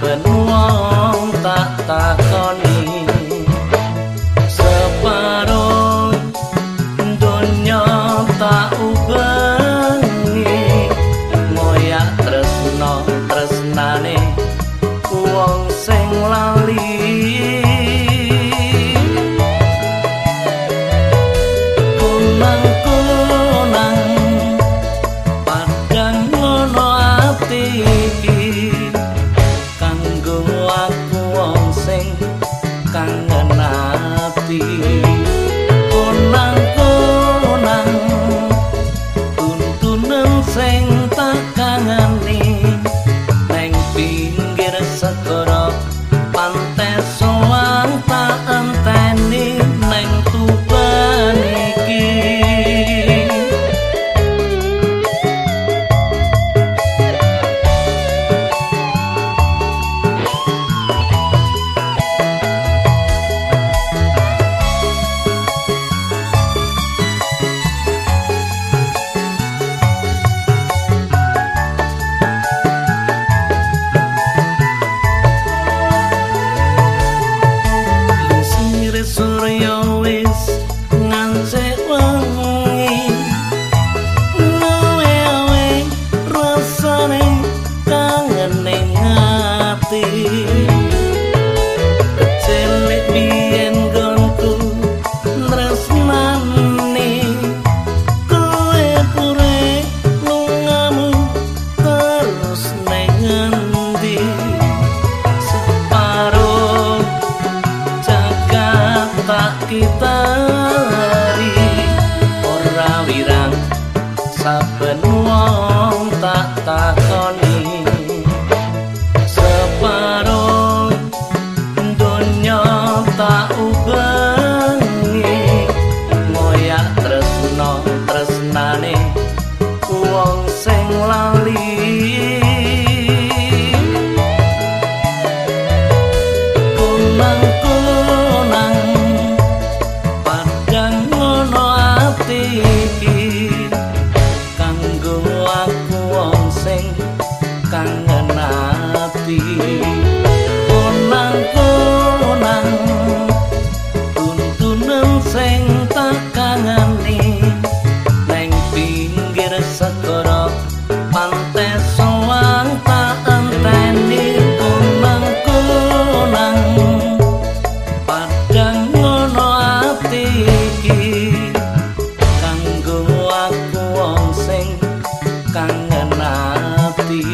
benuang tak takoni. be kita